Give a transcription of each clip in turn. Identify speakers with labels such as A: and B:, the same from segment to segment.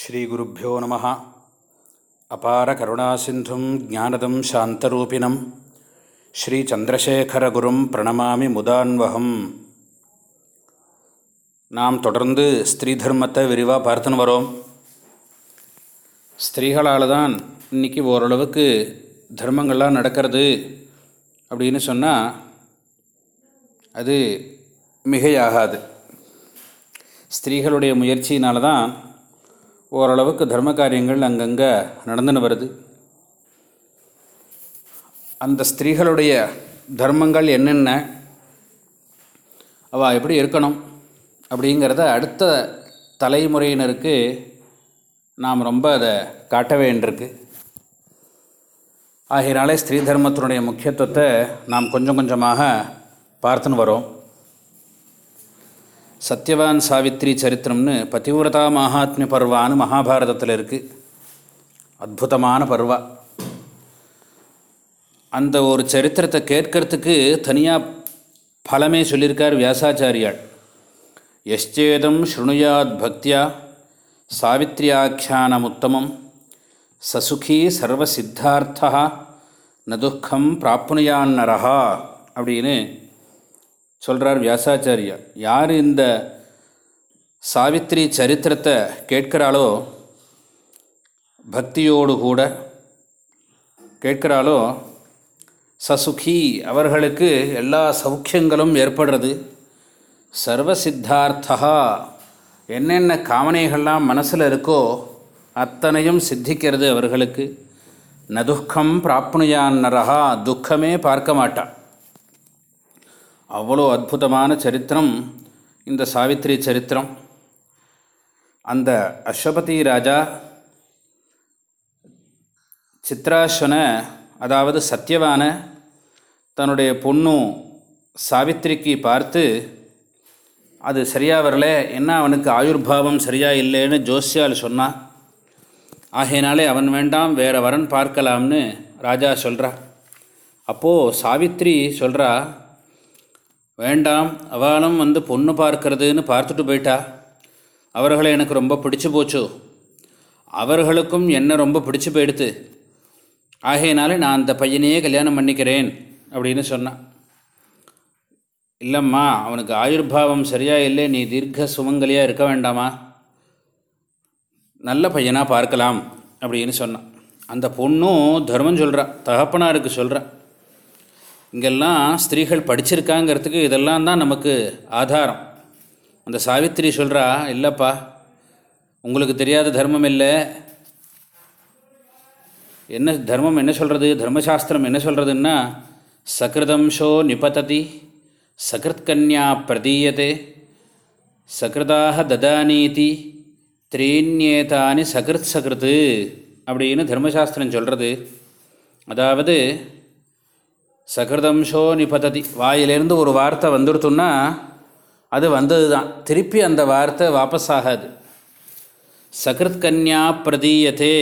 A: ஸ்ரீகுருப்போ நம. அபார கருணாசிந்தும் ஜானதம் சாந்தரூபிணம். ஸ்ரீச்சந்திரசேகரகுரும் பிரணமாமி முதான்வகம். நாம் தொடர்ந்து ஸ்திரீ தர்மத்தை விரிவாக பார்த்துன்னு வரோம். ஸ்திரீகளால் தான் இன்றைக்கி ஓரளவுக்கு தர்மங்கள்லாம் நடக்கிறது அப்படின்னு சொன்னால் அது மிகையாகாது. ஸ்திரீகளுடைய முயற்சியினால தான் ஓரளவுக்கு தர்ம காரியங்கள் அங்கங்கே நடந்துன்னு வருது. அந்த ஸ்திரீகளுடைய தர்மங்கள் என்னென்ன அவள் எப்படி இருக்கணும் அப்படிங்கிறத அடுத்த தலைமுறையினருக்கு நாம் ரொம்ப அதை காட்ட வேண்டியிருக்கு. ஆகையினாலே ஸ்திரீ தர்மத்தினுடைய முக்கியத்துவத்தை நாம் கொஞ்சம் கொஞ்சமாக பார்த்துன்னு வரோம். சத்யவான் சாவித்ரி சரித்திரம்னு பதிவிரதா மகாத்மிய பர்வான்னு மகாபாரதத்தில் இருக்குது அற்புதமான பர்வா. அந்த ஒரு சரித்திரத்தை கேட்கறதுக்கு தனியாக பலமே சொல்லியிருக்கார் வியாசாச்சாரியாள் எஷ்சேதம் ஸ்ருணுயாத் பக்தியா சாவித்ரியாக்கியானமுத்தமம் சசுகி சர்வசித்தார்த்தா நதுக்கம் பிராப்னுயான் நரஹா அப்படின்னு சொல்கிறார் வியாசாச்சாரியா யார் இந்த சாவித்ரி சரித்திரத்தை கேட்கிறாளோ பக்தியோடு கூட கேட்கிறாளோ சசுகி அவர்களுக்கு எல்லா சௌக்கியங்களும் ஏற்படுறது. சர்வசித்தார்த்தா என்னென்ன காமனைகள்லாம் மனசில் இருக்கோ அத்தனையும் சித்திக்கிறது அவர்களுக்கு. நதுக்கம் பிராப்னுயான் நரகா துக்கமே பார்க்க மாட்டான். அவ்வளோ அற்புதமான சரித்திரம் இந்த சாவித்ரி சரித்திரம். அந்த அஸ்வபதி ராஜா சித்ராஸ்வன அதாவது சத்யவான தன்னுடைய பொண்ணு சாவித்திரிக்கு பார்த்து அது சரியாக வரல என்ன அவனுக்கு ஆயுர்பாவம் சரியாக இல்லைன்னு ஜோசியால் சொன்னான் ஆகையினாலே அவன் வேண்டாம் வேறு வரன் பார்க்கலாம்னு ராஜா சொல்கிறா அப்போது சாவித்ரி சொல்கிறா வேண்டாம் அவளும் வந்து பொண்ணு பார்க்கறதுன்னு பார்த்துட்டு போயிட்டா? அவர்களை எனக்கு ரொம்ப பிடிச்சி போச்சு. அவர்களுக்கும் என்ன ரொம்ப பிடிச்சி போயிடுத்து. ஆகையினால நான் அந்த பையனையே கல்யாணம் பண்ணிக்கிறேன் அப்படின்னு சொன்னான். இல்லைம்மா அவனுக்கு ஆயுர்பாவம் சரியாக இல்லை நீ தீர்க்க சுமங்கலியாக இருக்க வேண்டாமா? நல்ல பையனாக பார்க்கலாம் அப்படின்னு சொன்னான். அந்த பொண்ணும் தர்மம் சொல்கிறா தகப்பனாருக்கு சொல்கிறான் இங்கெல்லாம் ஸ்திரீகள் படிச்சிருக்காங்கிறதுக்கு இதெல்லாம் தான் நமக்கு ஆதாரம். அந்த சாவித்திரி சொல்கிறா இல்லைப்பா உங்களுக்கு தெரியாத தர்மம் இல்லை. என்ன தர்மம் என்ன சொல்கிறது தர்மசாஸ்திரம் என்ன சொல்கிறதுன்னா சகிருதம்சோ நிபததி சகிருத்கன்யா பிரதீயதே சகிருதாக ததானீதி த்ரீன்யேதானி சகிருத் சகிருத்து அப்படின்னு தர்மசாஸ்திரம் சொல்கிறது அதாவது சகிருதம்சோ நிபததி. வாயிலிருந்து ஒரு வார்த்தை வந்துடுத்துன்னா அது வந்தது தான் திருப்பி அந்த வார்த்தை வாபஸ் ஆகாது சகிருத் கன்யா பிரதீயத்தே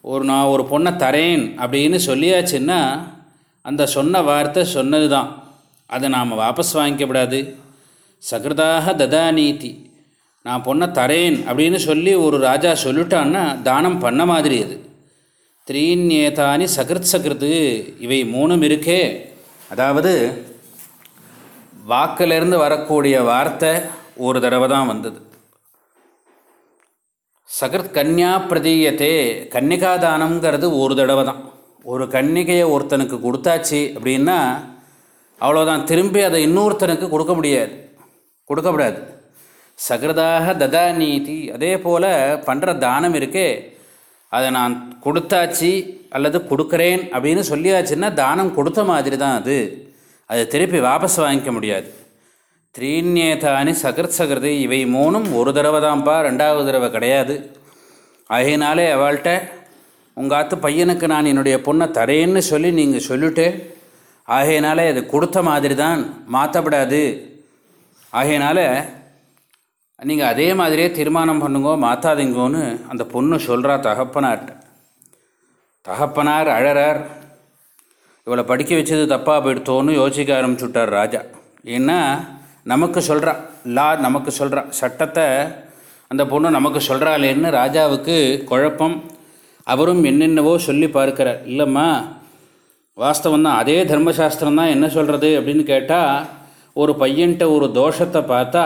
A: ஒரு நான் ஒரு பொண்ணை தரேன் அப்படின்னு சொல்லியாச்சுன்னா அந்த சொன்ன வார்த்தை சொன்னது தான் அதை நாம் வாபஸ் வாங்கிக்கப்படாது சகிருதாக ததாநீதி நான் பொண்ணை தரேன் அப்படின்னு சொல்லி ஒரு ராஜா சொல்லிட்டான்னா தானம் பண்ண மாதிரி அது. த்ரீன்யேதானி சகிருத் சகிருத்து இவை மூணும் இருக்கே. அதாவது வாக்கிலிருந்து வரக்கூடிய வார்த்தை ஒரு தடவை தான் வந்தது. சகிருத் கன்யா பிரதீயத்தே கன்னிகாதானங்கிறது ஒரு தடவை தான். ஒரு கன்னிகையை ஒருத்தனுக்கு கொடுத்தாச்சு அப்படின்னா அவ்வளோதான் திரும்பி அதை இன்னொருத்தனுக்கு கொடுக்க முடியாது. கொடுக்கப்படாது சகிருதாக ததா நீதி அதே போல் பண்ணுற தானம் இருக்கே. அதை நான் கொடுத்தாச்சு அல்லது கொடுக்குறேன் அப்படின்னு சொல்லியாச்சுன்னா தானம் கொடுத்த மாதிரி தான் அது. அதை திருப்பி வாபஸ் வாங்கிக்க முடியாது. த்ரீன்யேதானி சகிருத் சகிருதி இவை மூணும் ஒரு தடவை தான்ப்பா ரெண்டாவது தடவை கிடையாது. ஆகையினாலே அவள்கிட்ட உங்கள் ஆத்து பையனுக்கு நான் என்னுடைய பொண்ணை தரேன்னு சொல்லி நீங்கள் சொல்லிட்டு ஆகையினாலே அது கொடுத்த மாதிரி தான் மாற்றப்படாது ஆகையினால நீங்கள் அதே மாதிரியே தீர்மானம் பண்ணுங்கோ மாத்தாதீங்கோன்னு அந்த பொண்ணு சொல்கிறா தகப்பனார்கிட்ட தகப்பனார் அழறார். இவளை படிக்க வச்சது தப்பாக போயிடுத்தோன்னு யோசிக்க ஆரம்பிச்சுட்டார் ராஜா. ஏன்னா நமக்கு சொல்கிறா லா நமக்கு சொல்கிறா சட்டத்தை அந்த பொண்ணு நமக்கு சொல்கிறாளேன்னு ராஜாவுக்கு குழப்பம். அவரும் என்னென்னவோ சொல்லி பார்க்கிறார். இல்லைம்மா வாஸ்தவம் தான் அதே தர்மசாஸ்திரம் தான் என்ன சொல்கிறது அப்படின்னு கேட்டால் ஒரு பையன்கிட்ட ஒரு தோஷத்தை பார்த்தா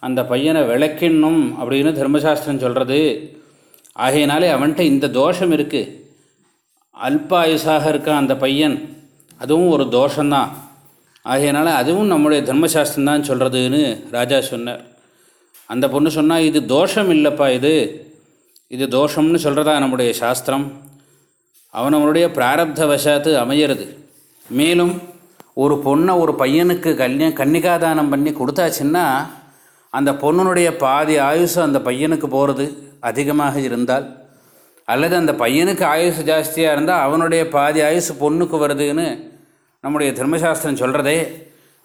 A: அந்த பையனை விளக்கிடணும் அப்படின்னு தர்மசாஸ்திரம் சொல்கிறது ஆகையினாலே அவன்கிட்ட இந்த தோஷம் இருக்குது அல்பாயுசாக இருக்கான் அந்த பையன் அதுவும் ஒரு தோஷந்தான் ஆகையினால அதுவும் நம்முடைய தர்மசாஸ்திரம் தான் சொல்கிறதுன்னு ராஜா சொன்னார். அந்த பொண்ணு சொன்னால் இது தோஷம் இல்லைப்பா இது. இது தோஷம்னு சொல்கிறதா நம்முடைய சாஸ்திரம். அவனவனுடைய பிராரப்த வசாத்து அமையிறது. மேலும் ஒரு பொண்ணை ஒரு பையனுக்கு கல்யாணம் கன்னிகாதானம் பண்ணி கொடுத்தாச்சுன்னா அந்த பொண்ணுனுடைய பாதி ஆயுசு அந்த பையனுக்கு போகிறது அதிகமாக இருந்தால் அல்லது அந்த பையனுக்கு ஆயுசு ஜாஸ்தியாக இருந்தால் அவனுடைய பாதி ஆயுசு பொண்ணுக்கு வருதுன்னு நம்முடைய தர்மசாஸ்திரம் சொல்கிறதே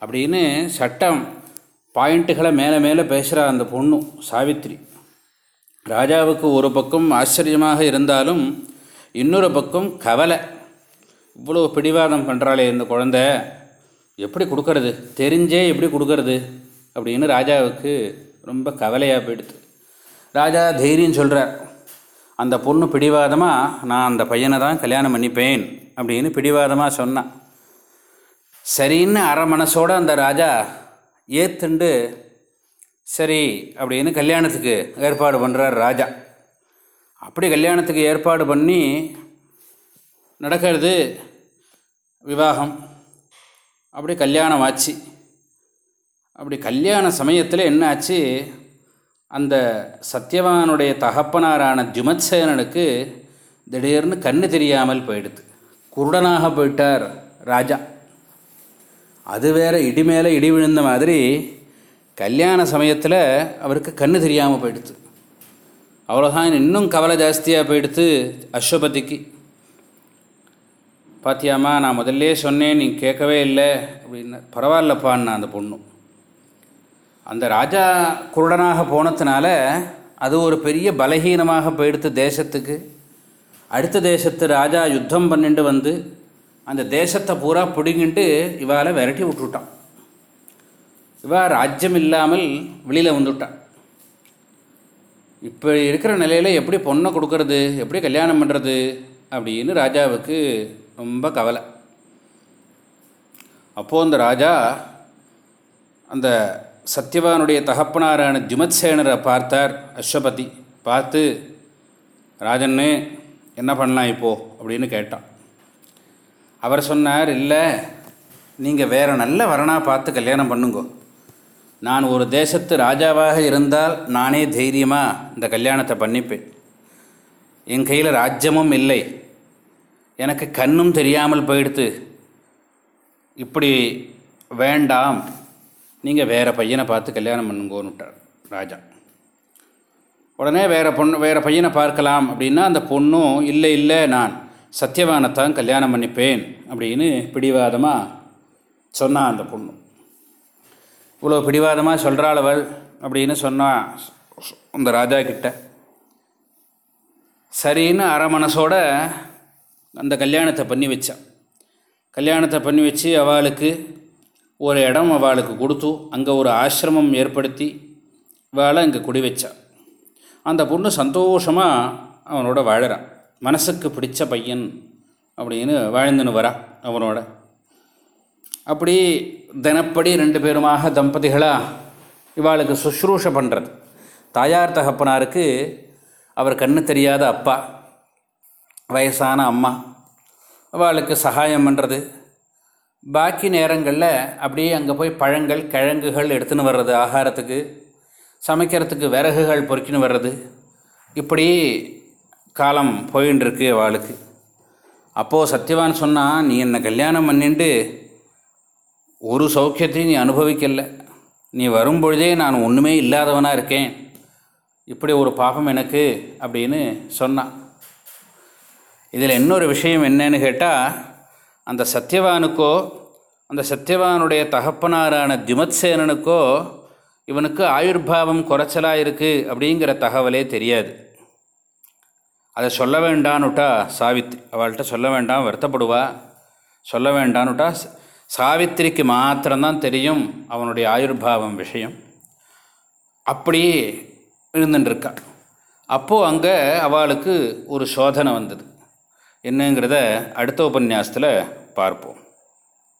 A: அப்படின்னு சட்டம் பாயிண்ட்டுகளை மேலே மேலே பேசுகிறா அந்த பொண்ணு சாவித்ரி. ராஜாவுக்கு ஒரு பக்கம் ஆச்சரியமாக இருந்தாலும் இன்னொரு பக்கம் கவலை. இவ்வளோ பிடிவாதம் பண்ணுறாளே இந்த குழந்த. எப்படி கொடுக்கறது? தெரிஞ்சே எப்படி கொடுக்கறது? அப்படின்னு ராஜாவுக்கு ரொம்ப கவலையாக போயிடுது. ராஜா தைரியம் சொல்கிறார் அந்த பொண்ணு பிடிவாதமாக நான் அந்த பையனை தான் கல்யாணம் பண்ணிப்பேன் அப்படின்னு பிடிவாதமாக சொன்னான் சரின்னு அரை மனசோடு அந்த ராஜா ஏத்துண்டு சரி அப்படின்னு கல்யாணத்துக்கு ஏற்பாடு பண்ணுறார் ராஜா. அப்படி கல்யாணத்துக்கு ஏற்பாடு பண்ணி நடக்கிறது விவாகம். அப்படி கல்யாணம் ஆச்சு. அப்படி கல்யாண சமயத்தில் என்னாச்சு? அந்த சத்யவானுடைய தகப்பனாரான ஜுமத்சேனனுக்கு திடீர்னு கண்ணு தெரியாமல் போயிடுது. குருடனாக போயிட்டார் ராஜா. அது வேற இடி மேலே இடி விழுந்த மாதிரி கல்யாண சமயத்தில் அவருக்கு கண்ணு தெரியாமல் போயிடுது. அவ்வளோதான் இன்னும் கவலை ஜாஸ்தியாக போயிடுத்து அஸ்வபதிக்கு. பாத்தியாமா நான் முதல்லே சொன்னேன் நீ கேட்கவே இல்லை. அப்படின்னு. பரவாயில்லப்பான்னா அந்த பொண்ணு. அந்த ராஜா குருடனாக போனதுனால அது ஒரு பெரிய பலகீனமாக போயிடுத்து தேசத்துக்கு. அடுத்த தேசத்து ராஜா யுத்தம் பண்ணிட்டு வந்து அந்த தேசத்தை பூரா பிடுங்கிட்டு இவாளை விரட்டி விட்டுவிட்டான் இவா ராஜ்யம் இல்லாமல் வெளியில் வந்துவிட்டான் இப்போ இருக்கிற நிலையில் எப்படி பொண்ணை கொடுக்கறது எப்படி கல்யாணம் பண்ணுறது அப்படின்னு ராஜாவுக்கு ரொம்ப கவலை. அப்போது அந்த ராஜா அந்த சத்யவானுடைய தகப்பனாரான ஜுமத்சேனரை பார்த்தார் அஸ்வபதி பார்த்து ராஜன்னு என்ன பண்ணலாம் இப்போது அப்படின்னு கேட்டான். அவர் சொன்னார் இல்லை நீங்கள் வேறு நல்ல வரனாக பார்த்து கல்யாணம் பண்ணுங்கோ. நான் ஒரு தேசத்து ராஜாவாக இருந்தால் நானே தைரியமாக இந்த கல்யாணத்தை பண்ணிப்பேன். என் கையில் ராஜ்யமும் இல்லை. எனக்கு கண்ணும் தெரியாமல் போயிடுத்து. இப்படி வேண்டாம். நீங்கள் வேறு பையனை பார்த்து கல்யாணம் பண்ணுங்கோன்னு விட்டார் ராஜா. உடனே வேறு பொண்ணு வேறு பையனை பார்க்கலாம் அப்படின்னா அந்த பொண்ணும் இல்லை இல்லை நான் சத்தியவானத்தான் கல்யாணம் பண்ணிப்பேன் அப்படின்னு பிடிவாதமாக சொன்னான் அந்த பொண்ணு. இவ்வளோ பிடிவாதமாக சொல்கிறாள் அவள் அப்படின்னு சொன்னான் அந்த ராஜா கிட்ட. சரின்னு அரை மனசோட அந்த கல்யாணத்தை பண்ணி வச்சான் கல்யாணத்தை பண்ணி வச்சு அவளுக்கு ஒரு இடம் அவளுக்கு கொடுத்து அங்கே ஒரு ஆசிரமம் ஏற்படுத்தி அவளை அங்கே குடி வச்சா அந்த பொண்ணு சந்தோஷமாக அவனோட வாழறான் மனசுக்கு பிடிச்ச பையன் அப்படின்னு வாழ்ந்துன்னு வரா அவனோட. அப்படி தினப்படி ரெண்டு பேருமாக தம்பதிகளாக இவாளுக்கு சுஷ்ரூஷ பண்ணுறது தாயார் தகப்பனாருக்கு அவர் கண்ணு தெரியாத அப்பா வயசான அம்மா அவளுக்கு சகாயம் பண்ணுறது பாக்கி நேரங்களில் அப்படியே அங்கே போய் பழங்கள் கிழங்குகள் எடுத்துன்னு வர்றது ஆகாரத்துக்கு சமைக்கிறதுக்கு விறகுகள் பொறுக்கின்னு வர்றது இப்படி காலம் போயின்னு இருக்கு அவளுக்கு. அப்போது சத்யவான் சொன்னால் நீ என்னை கல்யாணம் பண்ணிட்டு ஒரு சௌக்கியத்தையும் நீ அனுபவிக்கல. நீ வரும்பொழுதே நான் ஒன்றுமே இல்லாதவனாக இருக்கேன். இப்படி ஒரு பாபம் எனக்கு அப்படின்னு சொன்னான் இதில் இன்னொரு விஷயம் என்னன்னு கேட்டால் அந்த சத்யவானுக்கோ அந்த சத்யவானுடைய தகப்பனாரான திமத்சேனனுக்கோ இவனுக்கு ஆயுர்பாவம் குறைச்சலாக இருக்குது அப்படிங்கிற தகவலே தெரியாது. அதை சொல்ல வேண்டான்னுட்டா சாவித்ரி அவள்கிட்ட சொல்ல வேண்டாம் வருத்தப்படுவா. சொல்ல வேண்டான்னுட்டா சாவித்திரிக்கு மாத்திரம்தான் தெரியும் அவனுடைய ஆயுர்பாவம் விஷயம். அப்படி இருந்துட்டுருக்கா அப்போது அங்கே அவளுக்கு ஒரு சோதனை வந்தது. என்னங்கிறத அடுத்த உபன்யாசத்தில் பார்ப்போம்.